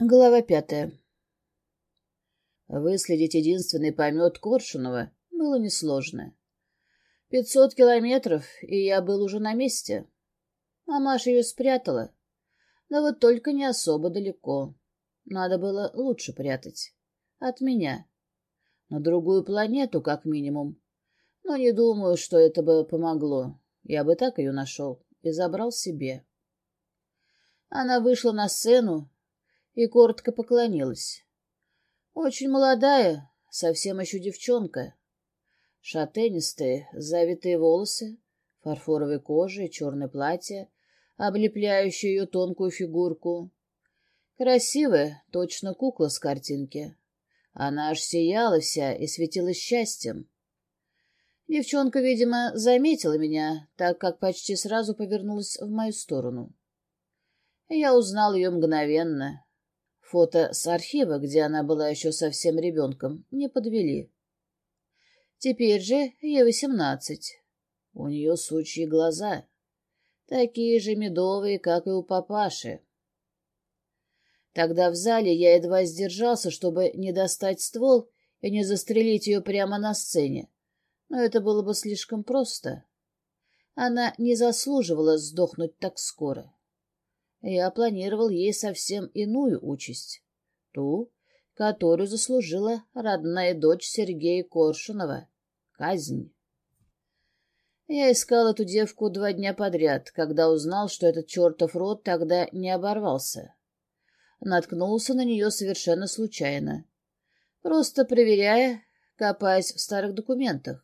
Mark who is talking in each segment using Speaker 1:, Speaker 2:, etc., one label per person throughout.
Speaker 1: Глава пятая. Выследить единственный помет Коршунова было несложно. Пятьсот километров, и я был уже на месте. Мамаша ее спрятала. Да вот только не особо далеко. Надо было лучше прятать. От меня. На другую планету, как минимум. Но не думаю, что это бы помогло. Я бы так ее нашел и забрал себе. Она вышла на сцену, и коротко поклонилась. Очень молодая, совсем еще девчонка. Шатенистые, завитые волосы, фарфоровой кожа и черное платье, облепляющее ее тонкую фигурку. Красивая, точно кукла с картинки. Она аж сияла вся и светилась счастьем. Девчонка, видимо, заметила меня, так как почти сразу повернулась в мою сторону. Я узнал ее мгновенно, Фото с архива, где она была еще совсем ребенком, не подвели. Теперь же ей восемнадцать. У нее сучьи глаза, такие же медовые, как и у папаши. Тогда в зале я едва сдержался, чтобы не достать ствол и не застрелить ее прямо на сцене, но это было бы слишком просто. Она не заслуживала сдохнуть так скоро. Я планировал ей совсем иную участь. Ту, которую заслужила родная дочь Сергея Коршунова — казнь. Я искал эту девку два дня подряд, когда узнал, что этот чертов рот тогда не оборвался. Наткнулся на нее совершенно случайно. Просто проверяя, копаясь в старых документах.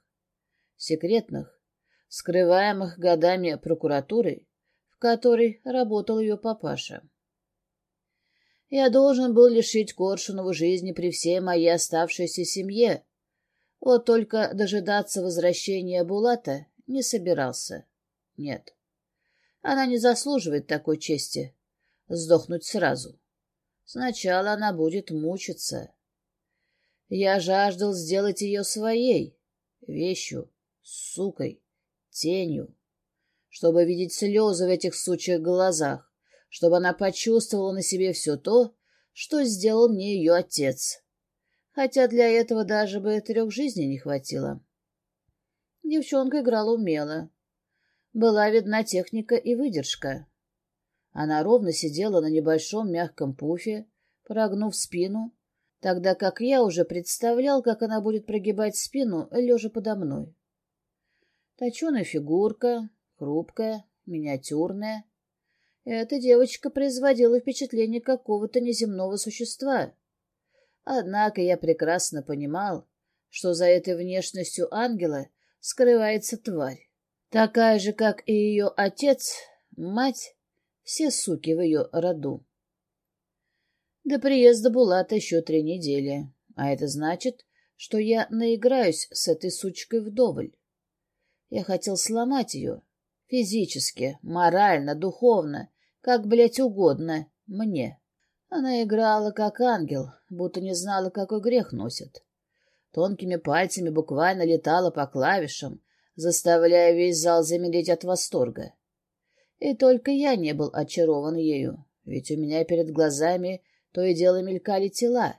Speaker 1: Секретных, скрываемых годами прокуратурой, которой работал ее папаша. Я должен был лишить Коршунову жизни при всей моей оставшейся семье. Вот только дожидаться возвращения Булата не собирался. Нет. Она не заслуживает такой чести. Сдохнуть сразу. Сначала она будет мучиться. Я жаждал сделать ее своей, вещью, сукой, тенью чтобы видеть слезы в этих сучьих глазах, чтобы она почувствовала на себе все то, что сделал мне ее отец. Хотя для этого даже бы трех жизней не хватило. Девчонка играла умело. Была видна техника и выдержка. Она ровно сидела на небольшом мягком пуфе, прогнув спину, тогда как я уже представлял, как она будет прогибать спину, лежа подо мной. Точеная фигурка, Хрупкая, миниатюрная. Эта девочка производила впечатление какого-то неземного существа. Однако я прекрасно понимал, что за этой внешностью ангела скрывается тварь. Такая же, как и ее отец, мать, все суки в ее роду. До приезда Булата еще три недели, а это значит, что я наиграюсь с этой сучкой вдоволь. Я хотел сломать ее, Физически, морально, духовно, как, блядь, угодно мне. Она играла как ангел, будто не знала, какой грех носит. Тонкими пальцами буквально летала по клавишам, заставляя весь зал замереть от восторга. И только я не был очарован ею, ведь у меня перед глазами то и дело мелькали тела,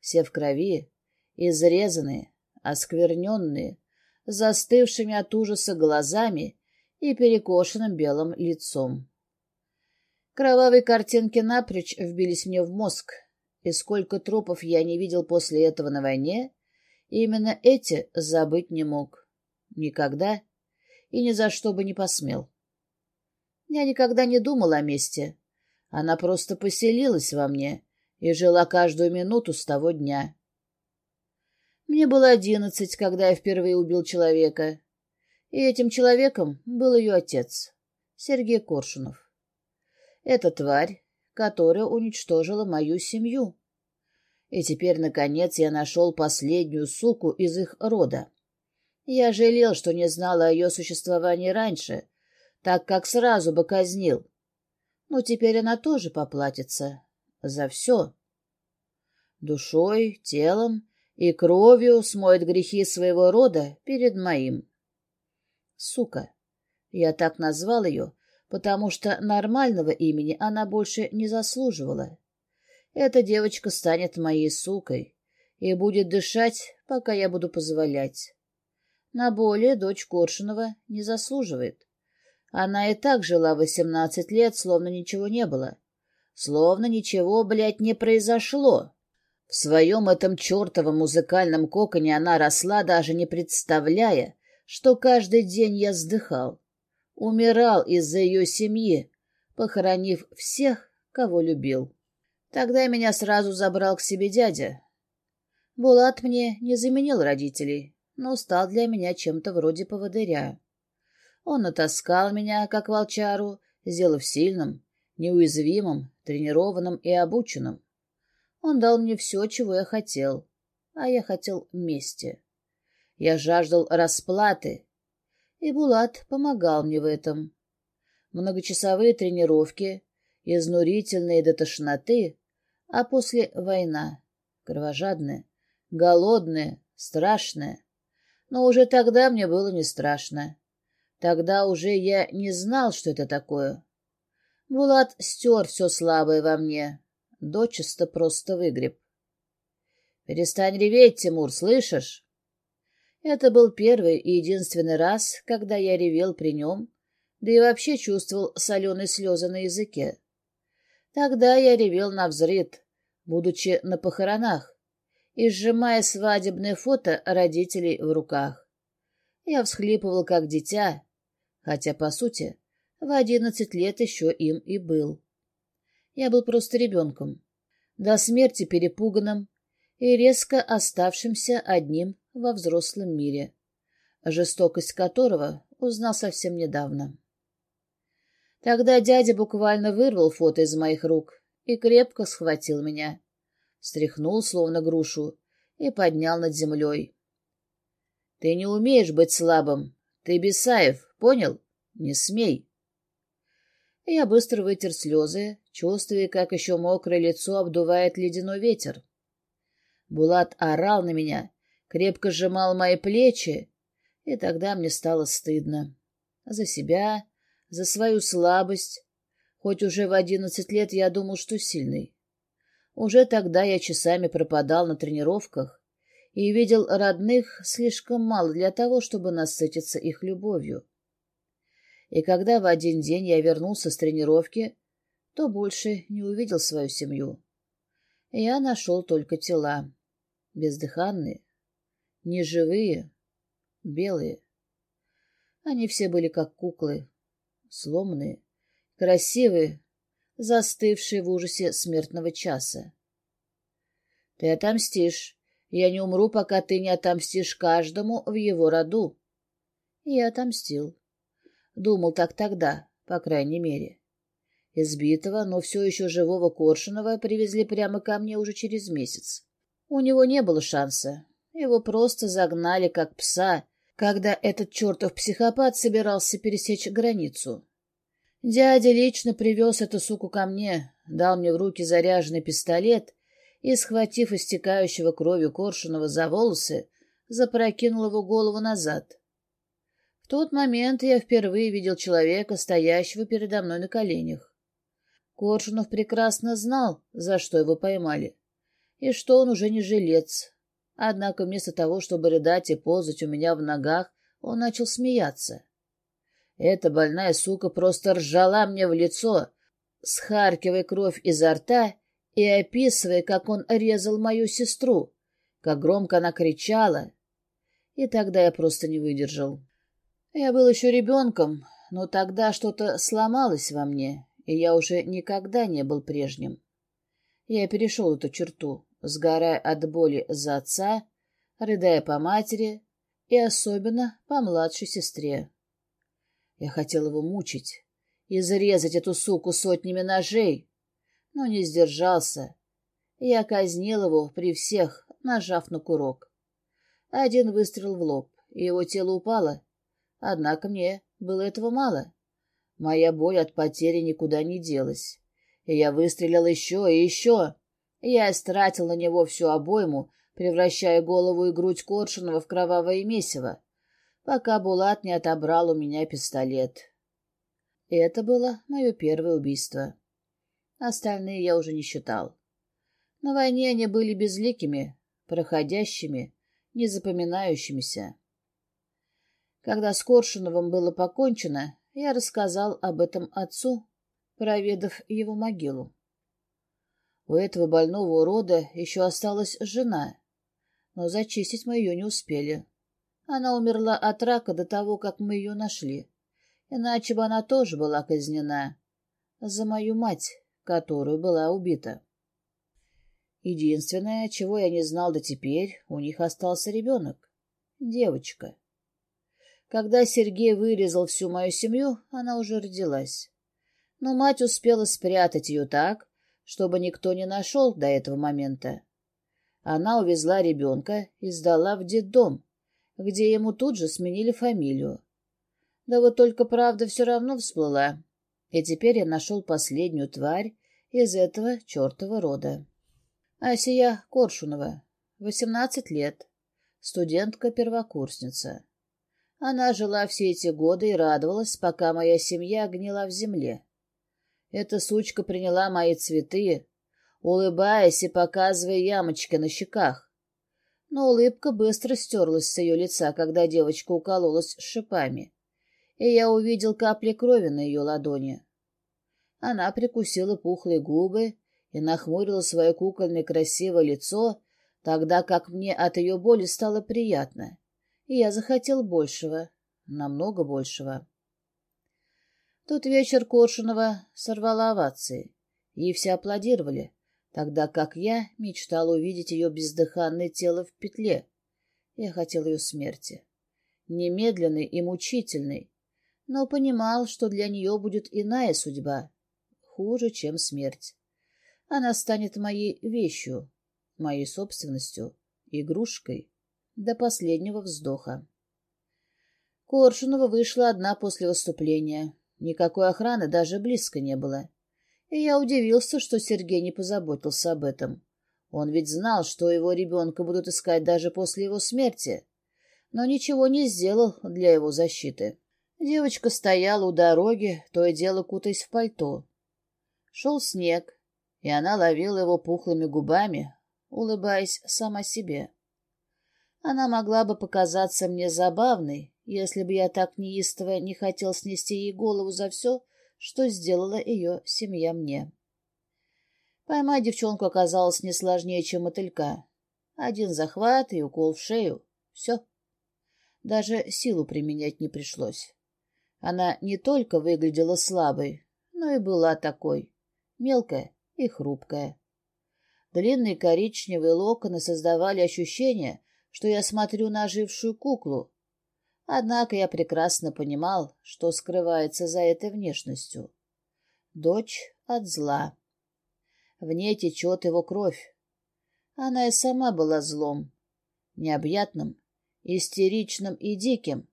Speaker 1: все в крови, изрезанные, оскверненные, застывшими от ужаса глазами и перекошенным белым лицом. Кровавые картинки напрочь вбились мне в мозг, и сколько трупов я не видел после этого на войне, именно эти забыть не мог. Никогда и ни за что бы не посмел. Я никогда не думал о мести. Она просто поселилась во мне и жила каждую минуту с того дня. Мне было одиннадцать, когда я впервые убил человека, и этим человеком был ее отец, Сергей Коршунов. Эта тварь, которая уничтожила мою семью. И теперь, наконец, я нашел последнюю суку из их рода. Я жалел, что не знал о ее существовании раньше, так как сразу бы казнил. Но теперь она тоже поплатится за все. Душой, телом и кровью смоет грехи своего рода перед моим. Сука. Я так назвал ее, потому что нормального имени она больше не заслуживала. Эта девочка станет моей сукой и будет дышать, пока я буду позволять. На более дочь Коршунова не заслуживает. Она и так жила восемнадцать лет, словно ничего не было. Словно ничего, блядь, не произошло. В своем этом чертовом музыкальном коконе она росла, даже не представляя, что каждый день я вздыхал. Умирал из-за ее семьи, похоронив всех, кого любил. Тогда меня сразу забрал к себе дядя. Булат мне не заменил родителей, но стал для меня чем-то вроде поводыря. Он натаскал меня, как волчару, сделав сильным, неуязвимым, тренированным и обученным. Он дал мне все, чего я хотел, а я хотел мести. Я жаждал расплаты, и Булат помогал мне в этом. Многочасовые тренировки, изнурительные до тошноты, а после война, кровожадная, голодная, страшная. Но уже тогда мне было не страшно. Тогда уже я не знал, что это такое. Булат стер все слабое во мне. Дочисто просто выгреб. «Перестань реветь, Тимур, слышишь?» Это был первый и единственный раз, когда я ревел при нем, да и вообще чувствовал соленые слезы на языке. Тогда я ревел на взрыд, будучи на похоронах, и сжимая свадебное фото родителей в руках. Я всхлипывал, как дитя, хотя, по сути, в одиннадцать лет еще им и был. Я был просто ребенком, до смерти перепуганным и резко оставшимся одним во взрослом мире, жестокость которого узнал совсем недавно. Тогда дядя буквально вырвал фото из моих рук и крепко схватил меня, стряхнул, словно грушу, и поднял над землей. — Ты не умеешь быть слабым, ты Бесаев, Понял? Не смей. Я быстро вытер слезы, чувствуя, как еще мокрое лицо обдувает ледяной ветер. Булат орал на меня, крепко сжимал мои плечи, и тогда мне стало стыдно. За себя, за свою слабость. Хоть уже в одиннадцать лет я думал, что сильный. Уже тогда я часами пропадал на тренировках и видел родных слишком мало для того, чтобы насытиться их любовью и когда в один день я вернулся с тренировки, то больше не увидел свою семью. Я нашел только тела. Бездыханные, неживые, белые. Они все были как куклы, сломанные, красивые, застывшие в ужасе смертного часа. Ты отомстишь. Я не умру, пока ты не отомстишь каждому в его роду. Я отомстил. Думал так тогда, по крайней мере. Избитого, но все еще живого Коршунова привезли прямо ко мне уже через месяц. У него не было шанса. Его просто загнали, как пса, когда этот чертов психопат собирался пересечь границу. Дядя лично привез эту суку ко мне, дал мне в руки заряженный пистолет и, схватив истекающего кровью Коршунова за волосы, запрокинул его голову назад. В тот момент я впервые видел человека, стоящего передо мной на коленях. Коршунов прекрасно знал, за что его поймали, и что он уже не жилец. Однако вместо того, чтобы рыдать и ползать у меня в ногах, он начал смеяться. Эта больная сука просто ржала мне в лицо, схаркивая кровь изо рта и описывая, как он резал мою сестру, как громко она кричала. И тогда я просто не выдержал. Я был еще ребенком, но тогда что-то сломалось во мне, и я уже никогда не был прежним. Я перешел эту черту, сгорая от боли за отца, рыдая по матери и особенно по младшей сестре. Я хотел его мучить и зарезать эту суку сотнями ножей, но не сдержался. Я казнил его при всех, нажав на курок. Один выстрел в лоб, и его тело упало, Однако мне было этого мало. Моя боль от потери никуда не делась. И я выстрелил еще и еще. Я истратил на него всю обойму, превращая голову и грудь Коршунова в кровавое месиво, пока Булат не отобрал у меня пистолет. Это было мое первое убийство. Остальные я уже не считал. На войне они были безликими, проходящими, незапоминающимися. Когда с Коршуновым было покончено, я рассказал об этом отцу, проведав его могилу. У этого больного урода еще осталась жена, но зачистить мы ее не успели. Она умерла от рака до того, как мы ее нашли. Иначе бы она тоже была казнена. За мою мать, которую была убита. Единственное, чего я не знал до теперь, у них остался ребенок. Девочка. Когда Сергей вырезал всю мою семью, она уже родилась. Но мать успела спрятать ее так, чтобы никто не нашел до этого момента. Она увезла ребенка и сдала в детдом, где ему тут же сменили фамилию. Да вот только правда все равно всплыла, и теперь я нашел последнюю тварь из этого чертова рода. Асия Коршунова, 18 лет, студентка-первокурсница. Она жила все эти годы и радовалась, пока моя семья гнила в земле. Эта сучка приняла мои цветы, улыбаясь и показывая ямочки на щеках. Но улыбка быстро стерлась с ее лица, когда девочка укололась шипами, и я увидел капли крови на ее ладони. Она прикусила пухлые губы и нахмурила свое кукольное красивое лицо, тогда как мне от ее боли стало приятно, и я захотел большего, намного большего. Тот вечер Коршунова сорвала овации. Ей все аплодировали, тогда как я мечтал увидеть ее бездыханное тело в петле. Я хотел ее смерти. Немедленной и мучительной, но понимал, что для нее будет иная судьба, хуже, чем смерть. Она станет моей вещью, моей собственностью, игрушкой до последнего вздоха. Коршунова вышла одна после выступления. Никакой охраны даже близко не было. И я удивился, что Сергей не позаботился об этом. Он ведь знал, что его ребенка будут искать даже после его смерти, но ничего не сделал для его защиты. Девочка стояла у дороги, то и дело кутаясь в пальто. Шел снег, и она ловила его пухлыми губами, улыбаясь сама себе. Она могла бы показаться мне забавной, если бы я так неистово не хотел снести ей голову за все, что сделала ее семья мне. Поймать девчонку оказалось не сложнее, чем мотылька. Один захват и укол в шею. Все. Даже силу применять не пришлось. Она не только выглядела слабой, но и была такой. Мелкая, и хрупкая. Длинные коричневые локоны создавали ощущение, что я смотрю на ожившую куклу. Однако я прекрасно понимал, что скрывается за этой внешностью. Дочь от зла. В ней течет его кровь. Она и сама была злом, необъятным, истеричным и диким,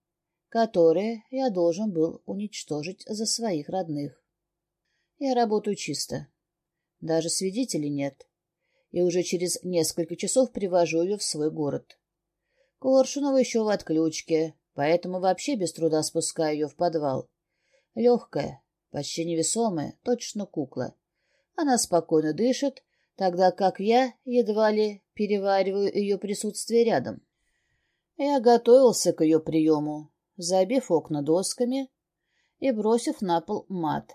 Speaker 1: которое я должен был уничтожить за своих родных. Я работаю чисто. Даже свидетелей нет. И уже через несколько часов привожу ее в свой город. Коршунова еще в отключке, поэтому вообще без труда спускаю ее в подвал. Легкая, почти невесомая, точно кукла. Она спокойно дышит, тогда как я едва ли перевариваю ее присутствие рядом. Я готовился к ее приему, забив окна досками и бросив на пол мат.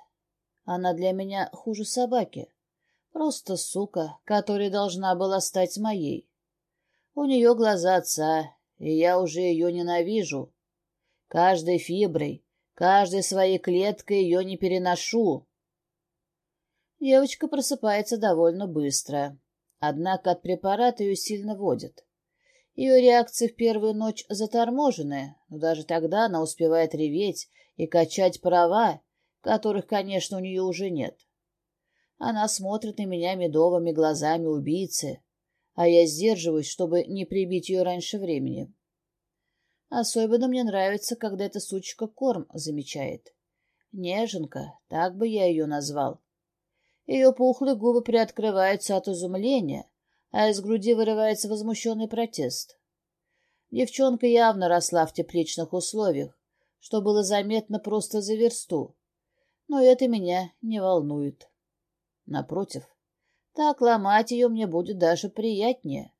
Speaker 1: Она для меня хуже собаки. Просто сука, которая должна была стать моей. У нее глаза отца, и я уже ее ненавижу. Каждой фиброй, каждой своей клеткой ее не переношу. Девочка просыпается довольно быстро, однако от препарата ее сильно водят. Ее реакции в первую ночь заторможены, но даже тогда она успевает реветь и качать права, которых, конечно, у нее уже нет. Она смотрит на меня медовыми глазами убийцы, а я сдерживаюсь, чтобы не прибить ее раньше времени. Особенно мне нравится, когда эта сучка корм замечает. Неженка, так бы я ее назвал. Ее пухлые губы приоткрываются от изумления, а из груди вырывается возмущенный протест. Девчонка явно росла в тепличных условиях, что было заметно просто за версту, но это меня не волнует. Напротив, Так ломать ее мне будет даже приятнее,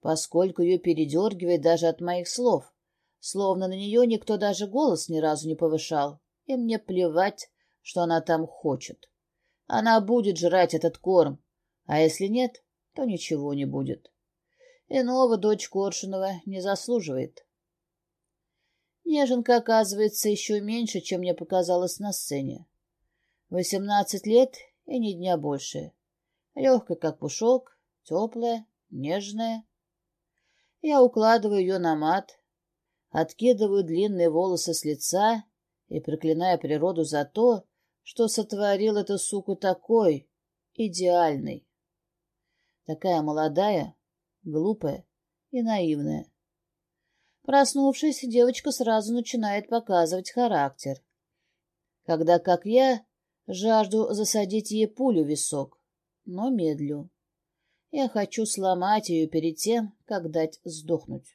Speaker 1: поскольку ее передергивает даже от моих слов, словно на нее никто даже голос ни разу не повышал, и мне плевать, что она там хочет. Она будет жрать этот корм, а если нет, то ничего не будет. Иного дочь Коршунова не заслуживает. Неженка оказывается еще меньше, чем мне показалось на сцене. Восемнадцать лет и ни дня больше. Легкая, как пушок, теплая, нежная. Я укладываю ее на мат, откидываю длинные волосы с лица и проклинаю природу за то, что сотворил эту суку такой, идеальной. Такая молодая, глупая и наивная. Проснувшись, девочка сразу начинает показывать характер. Когда, как я, жажду засадить ей пулю в висок, но медлю. Я хочу сломать ее перед тем, как дать сдохнуть.